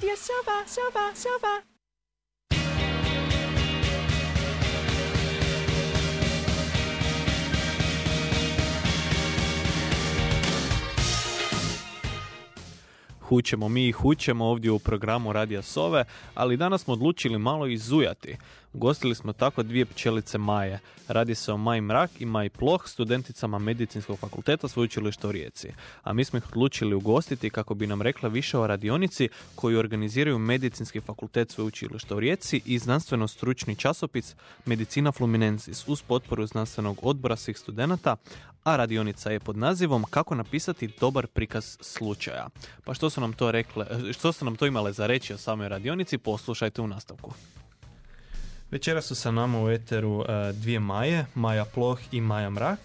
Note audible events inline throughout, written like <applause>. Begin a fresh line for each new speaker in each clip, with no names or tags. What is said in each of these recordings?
Radio Sova, Sova, Sova.
Hućemo mi i hućemo ovdje u programu Radija Sove, ali danas smo odlučili malo izujati. Ugostili smo tako dvije pčelice Maje. Radi se o Maj Mrak i Maj Ploh, studenticama Medicinskog fakulteta sveučilišta u Rijeci. A mi smo ih odlučili ugostiti kako bi nam rekla više o radionici koju organiziraju Medicinski fakultet sveučilišta u Rijeci i znanstveno stručni časopis Medicina Fluminensis uz potporu znanstvenog odbora svih studenata, a radionica je pod nazivom Kako napisati dobar prikaz slučaja. Pa što su nam to rekle, što su nam to imale za reći o samoj radionici, poslušajte u nastavku. Večera su sa nama u eteru e, dvije Maje, Maja Ploh i Maja Mrak,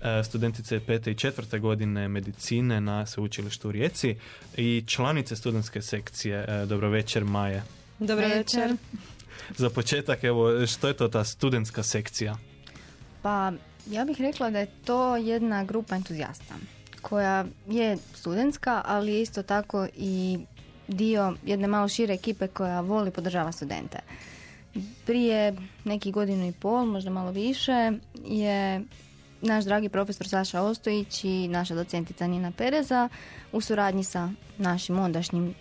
e, studentice pete i četvrte godine medicine na sveučilištu u Rijeci i članice studentske sekcije. E, dobro večer Maje.
Dobro večer.
Za početak, evo, što je to ta studentska sekcija?
Pa, ja bih rekla da je to jedna grupa entuzijasta koja je studentska, ali je isto tako i dio jedne malo šire ekipe koja voli podržava studente. Prije nekih godinu i pol, možda malo više, je naš dragi profesor Saša Ostojić i naša docentica Nina Pereza u suradnji sa našim ondašnjim e,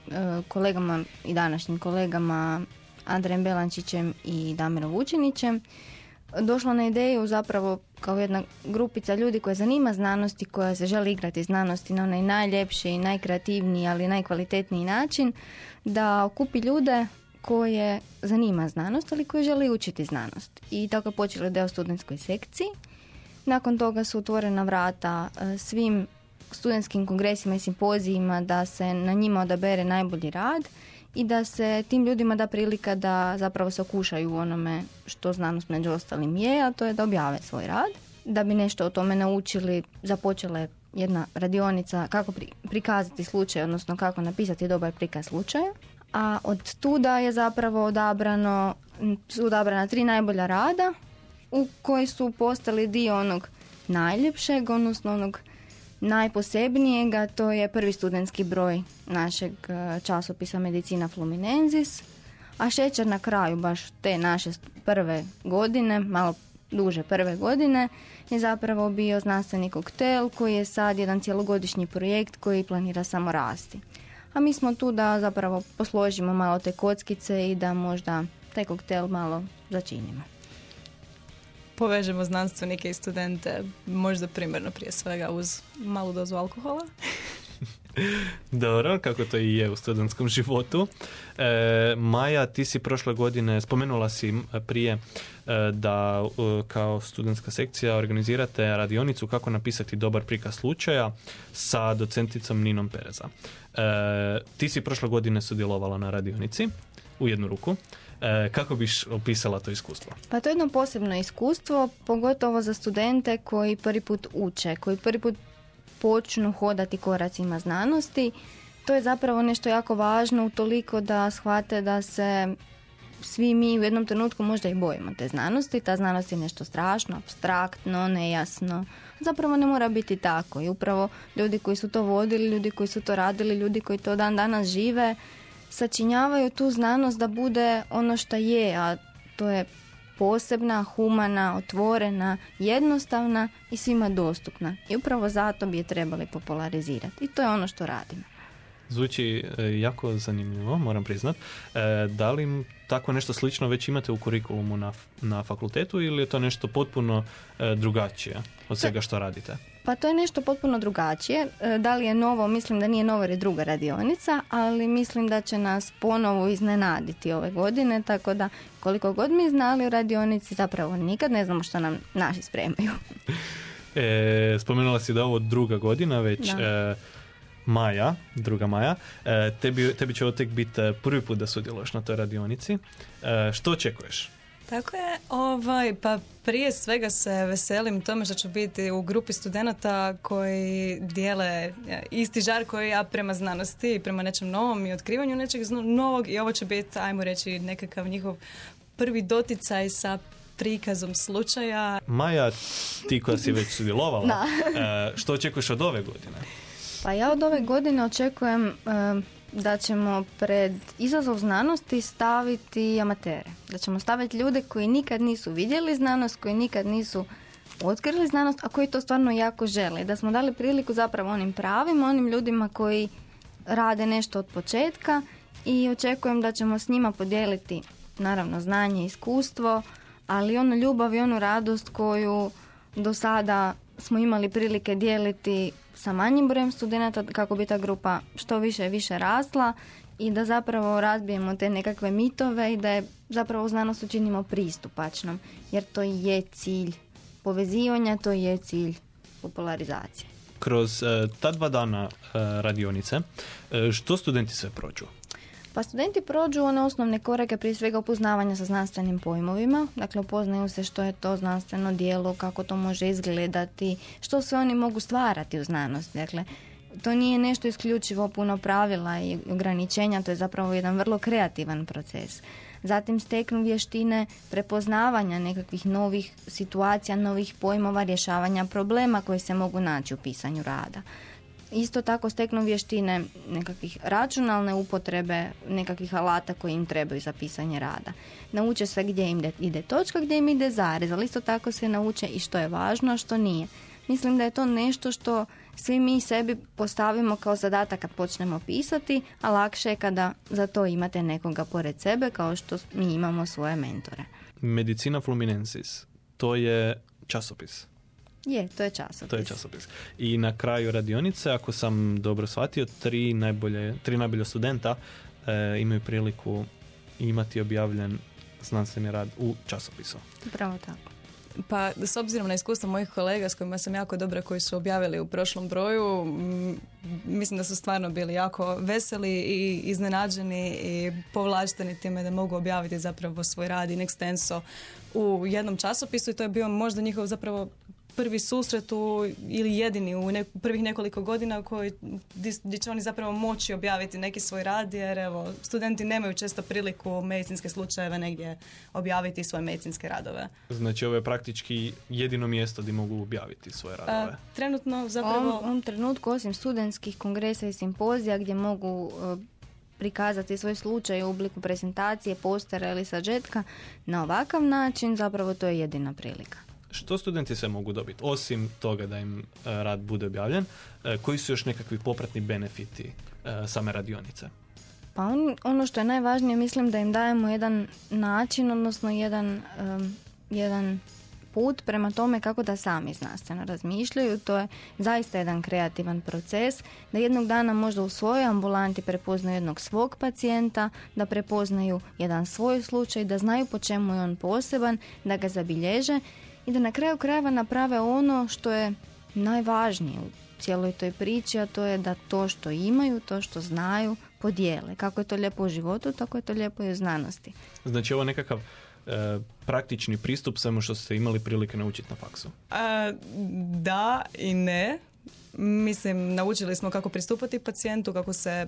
kolegama i današnjim kolegama Andrejem Belančićem i Damirom Vučinićem došla na ideju zapravo kao jedna grupica ljudi koja zanima znanosti, koja se želi igrati znanosti na onaj najljepši i najkreativniji, ali najkvalitetniji način, da okupi ljude koje zanima znanost, ali koji želi učiti znanost. I tako je počelo u studentskoj sekciji. Nakon toga su otvorena vrata e, svim studentskim kongresima i simpozijima da se na njima odabere najbolji rad i da se tim ljudima da prilika da zapravo se okušaju onome što znanost među ostalim je, a to je da objave svoj rad. Da bi nešto o tome naučili, započela je jedna radionica kako prikazati slučaj, odnosno kako napisati dobar prikaz slučaja a od tuda je zapravo odabrano, su odabrana tri najbolja rada u koji su postali dio onog najljepšeg, odnosno onog najposebnijega, to je prvi studentski broj našeg e, časopisa Medicina Fluminensis, a šećer na kraju baš te naše prve godine, malo duže prve godine, je zapravo bio znanstveni koktel koji je sad jedan cjelogodišnji projekt koji planira samo rasti a mi smo tu da zapravo posložimo malo te kockice i da možda taj koktel malo začinimo.
Povežemo znanstvenike i studente, možda primjerno prije svega uz malu dozu alkohola. <laughs> <laughs>
Dobro, kako to i je u studentskom životu. E, Maja, ti si prošle godine, spomenula si prije e, da kao studentska sekcija organizirate radionicu kako napisati dobar prikaz slučaja sa docenticom Ninom Pereza. E, ti si prošle godine sudjelovala na radionici u jednu ruku. E, kako biš opisala to iskustvo?
Pa to je jedno posebno iskustvo, pogotovo za studente koji prvi put uče, koji prvi put počnu hodati koracima znanosti. To je zapravo nešto jako važno utoliko da shvate da se svi mi u jednom trenutku možda i bojimo te znanosti. Ta znanost je nešto strašno, abstraktno, nejasno. Zapravo ne mora biti tako. I upravo ljudi koji su to vodili, ljudi koji su to radili, ljudi koji to dan danas žive, sačinjavaju tu znanost da bude ono što je, a to je posebna, humana, otvorena, jednostavna i svima dostupna. I upravo zato bi je trebali popularizirati. I to je ono što radimo.
Zvuči e, jako zanimljivo, moram priznat. E, da li tako nešto slično već imate u kurikulumu na, na fakultetu ili je to nešto potpuno e, drugačije od svega što radite?
Pa to je nešto potpuno drugačije. Da li je novo? Mislim da nije novo jer je druga radionica, ali mislim da će nas ponovo iznenaditi ove godine, tako da koliko god mi znali u radionici, zapravo nikad ne znamo što nam naši spremaju.
e, spomenula si da je ovo druga godina već. Maja, druga Maja, e, tebi, tebi će ovo tek biti e, prvi put da sudjeluješ na toj radionici. E, što očekuješ?
Tako je, ovaj, pa prije svega se veselim tome što ću biti u grupi studenata koji dijele isti žar koji ja prema znanosti i prema nečem novom i otkrivanju nečeg novog i ovo će biti, ajmo reći, nekakav njihov prvi doticaj sa prikazom slučaja.
Maja, ti koja si već sudjelovala, <laughs> što očekuješ od ove godine?
Pa ja od ove godine očekujem da ćemo pred izazov znanosti staviti amatere. Da ćemo staviti ljude koji nikad nisu vidjeli znanost, koji nikad nisu otkrili znanost, a koji to stvarno jako žele. Da smo dali priliku zapravo onim pravim, onim ljudima koji rade nešto od početka i očekujem da ćemo s njima podijeliti naravno znanje iskustvo, ali onu ljubav i onu radost koju do sada smo imali prilike dijeliti sa manjim brojem studenata kako bi ta grupa što više više rasla i da zapravo razbijemo te nekakve mitove i da je zapravo znanost učinimo pristupačnom jer to je cilj povezivanja, to je cilj popularizacije.
Kroz e, ta dva dana e, radionice, e, što studenti sve prođu?
Pa studenti prođu one osnovne korake prije svega upoznavanja sa znanstvenim pojmovima, dakle upoznaju se što je to znanstveno dijelo, kako to može izgledati, što se oni mogu stvarati u znanosti. Dakle, to nije nešto isključivo puno pravila i ograničenja, to je zapravo jedan vrlo kreativan proces. Zatim steknu vještine prepoznavanja nekakvih novih situacija, novih pojmova, rješavanja problema koji se mogu naći u pisanju rada. Isto tako steknu vještine nekakvih računalne upotrebe, nekakvih alata koji im trebaju za pisanje rada. Nauče se gdje im ide točka, gdje im ide zarez, ali isto tako se nauče i što je važno, a što nije. Mislim da je to nešto što svi mi sebi postavimo kao zadatak kad počnemo pisati, a lakše je kada za to imate nekoga pored sebe kao što mi imamo svoje mentore.
Medicina Fluminensis, to je časopis.
Je, to je časopis.
To je časopis. I na kraju radionice, ako sam dobro shvatio, tri najbolje, tri najbolje studenta e, imaju priliku imati objavljen znanstveni rad u časopisu.
Upravo tako.
Pa s obzirom na iskustvo mojih kolega s kojima sam jako dobra koji su objavili u prošlom broju, mislim da su stvarno bili jako veseli i iznenađeni i povlašteni time da mogu objaviti zapravo svoj rad in extenso u jednom časopisu i to je bio možda njihov zapravo prvi susret u, ili jedini u prvih nekoliko godina koji gdje će oni zapravo moći objaviti neki svoj rad jer evo studenti nemaju često priliku medicinske slučajeve negdje objaviti svoje medicinske radove.
Znači ovo je praktički jedino mjesto gdje mogu objaviti svoje radove. A,
trenutno zapravo...
U ovom trenutku osim studentskih kongresa i simpozija gdje mogu e, prikazati svoj slučaj u obliku prezentacije, postera ili sažetka, na ovakav način zapravo to je jedina prilika.
Što studenti sve mogu dobiti? Osim toga da im e, rad bude objavljen, e, koji su još nekakvi popratni benefiti e, same radionice?
Pa on, ono što je najvažnije, mislim da im dajemo jedan način, odnosno jedan, jedan put prema tome kako da sami znanstveno razmišljaju. To je zaista jedan kreativan proces, da jednog dana možda u svojoj ambulanti prepoznaju jednog svog pacijenta, da prepoznaju jedan svoj slučaj, da znaju po čemu je on poseban, da ga zabilježe i da na kraju krajeva naprave ono što je najvažnije u cijeloj toj priči, a to je da to što imaju, to što znaju, podijele. Kako je to lijepo u životu, tako je to lijepo i u znanosti.
Znači ovo nekakav e, praktični pristup samo što ste imali prilike naučiti na faksu?
A, da i ne. Mislim, naučili smo kako pristupati pacijentu, kako se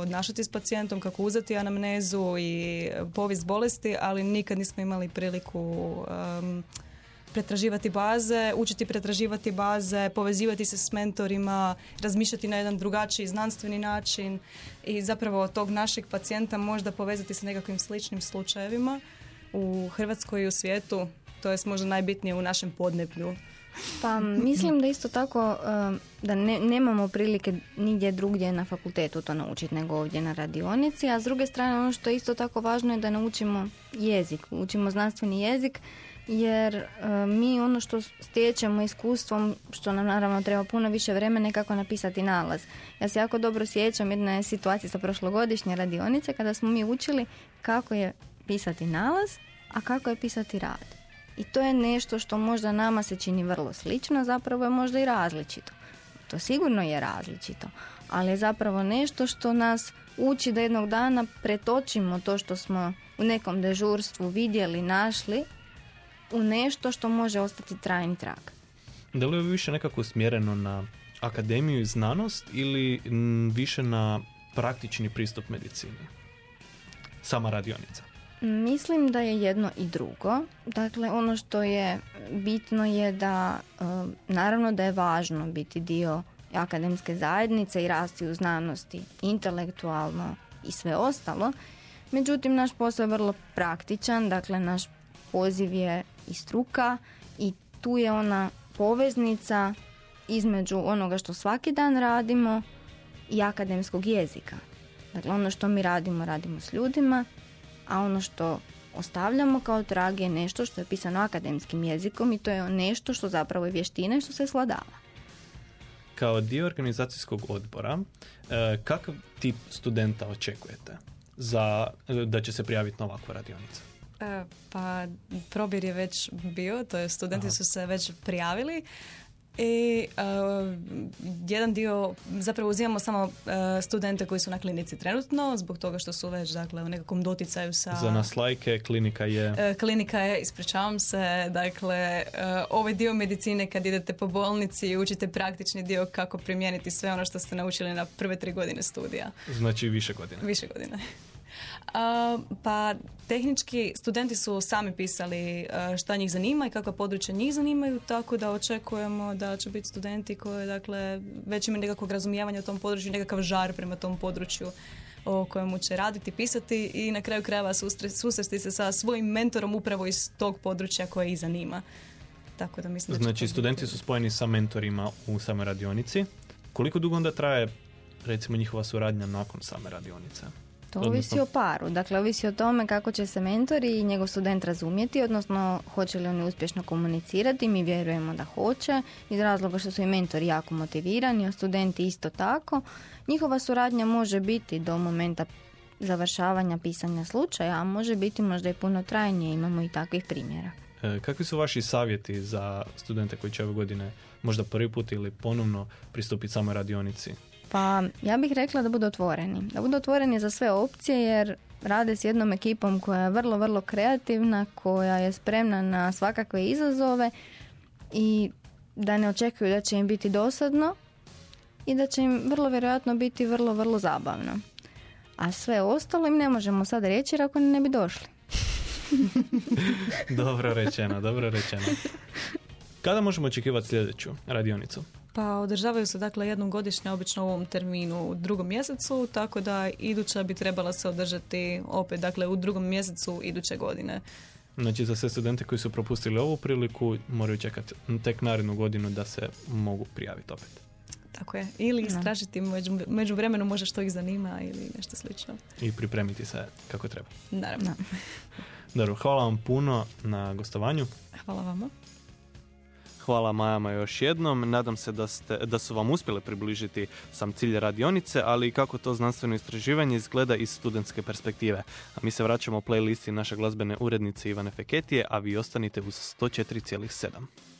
odnašati s pacijentom, kako uzeti anamnezu i povijest bolesti, ali nikad nismo imali priliku pretraživati baze, učiti pretraživati baze, povezivati se s mentorima, razmišljati na jedan drugačiji znanstveni način i zapravo tog našeg pacijenta možda povezati sa nekakvim sličnim slučajevima u Hrvatskoj i u svijetu. To je možda najbitnije u našem podneblju.
Pa mislim da isto tako um, da ne, nemamo prilike nigdje drugdje na fakultetu to naučiti nego ovdje na radionici, a s druge strane ono što je isto tako važno je da naučimo jezik, učimo znanstveni jezik jer e, mi ono što stječemo iskustvom, što nam naravno treba puno više vremena, kako napisati nalaz. Ja se jako dobro sjećam jedne situacije sa prošlogodišnje radionice kada smo mi učili kako je pisati nalaz, a kako je pisati rad. I to je nešto što možda nama se čini vrlo slično, zapravo je možda i različito. To sigurno je različito, ali je zapravo nešto što nas uči da jednog dana pretočimo to što smo u nekom dežurstvu vidjeli, našli u nešto što može ostati trajni trag.
Da li je više nekako usmjereno na akademiju i znanost ili više na praktični pristup medicini? Sama radionica.
Mislim da je jedno i drugo. Dakle, ono što je bitno je da, e, naravno da je važno biti dio akademske zajednice i rasti u znanosti intelektualno i sve ostalo. Međutim, naš posao je vrlo praktičan, dakle naš poziv je i struka i tu je ona poveznica između onoga što svaki dan radimo i akademskog jezika. Dakle, ono što mi radimo, radimo s ljudima, a ono što ostavljamo kao trag je nešto što je pisano akademskim jezikom i to je nešto što zapravo je vještina i što se sladava.
Kao dio organizacijskog odbora, e, kakav tip studenta očekujete za, e, da će se prijaviti na ovakvu radionicu?
E, pa probir je već bio, to je studenti su se već prijavili. I uh, jedan dio, zapravo uzimamo samo uh, studente koji su na klinici trenutno, zbog toga što su već dakle, u nekakvom doticaju sa...
Za nas lajke, klinika je...
Uh, klinika je, ispričavam se, dakle, ovaj dio medicine kad idete po bolnici i učite praktični dio kako primijeniti sve ono što ste naučili na prve tri godine studija.
Znači više godina.
Više godina pa tehnički studenti su sami pisali šta njih zanima i kakva područja njih zanimaju, tako da očekujemo da će biti studenti koji dakle, već imaju nekakvog razumijevanja u tom području, nekakav žar prema tom području o kojemu će raditi, pisati i na kraju krajeva susresti se sa svojim mentorom upravo iz tog područja koje ih zanima. Tako da mislim
znači, studenti su spojeni sa mentorima u samoj radionici. Koliko dugo onda traje recimo njihova suradnja nakon same radionice?
To ovisi o paru. Dakle, ovisi o tome kako će se mentor i njegov student razumjeti, odnosno hoće li oni uspješno komunicirati. Mi vjerujemo da hoće, iz razloga što su i mentori jako motivirani, a studenti isto tako. Njihova suradnja može biti do momenta završavanja pisanja slučaja, a može biti možda i puno trajnije. Imamo i takvih primjera.
E, kakvi su vaši savjeti za studente koji će ove godine možda prvi put ili ponovno pristupiti samoj radionici?
Pa ja bih rekla da budu otvoreni. Da budu otvoreni za sve opcije jer rade s jednom ekipom koja je vrlo, vrlo kreativna, koja je spremna na svakakve izazove i da ne očekuju da će im biti dosadno i da će im vrlo vjerojatno biti vrlo, vrlo zabavno. A sve ostalo im ne možemo sad reći jer ako ne bi došli. <laughs>
dobro rečeno, dobro rečeno. Kada možemo očekivati sljedeću radionicu?
Pa održavaju se dakle jednom godišnje, obično u ovom terminu u drugom mjesecu, tako da iduća bi trebala se održati opet dakle u drugom mjesecu iduće godine.
Znači za sve studente koji su propustili ovu priliku moraju čekati tek narednu godinu da se mogu prijaviti opet.
Tako je. Ili istražiti među, među vremenu možda što ih zanima ili nešto slično.
I pripremiti se kako treba.
Naravno.
Dobro, hvala vam puno na gostovanju.
Hvala vama.
Hvala Majama još jednom. Nadam se da, ste, da su vam uspjele približiti sam cilj radionice, ali i kako to znanstveno istraživanje izgleda iz studentske perspektive. A mi se vraćamo u playlisti naše glazbene urednice Ivane Feketije, a vi ostanite uz 104,7.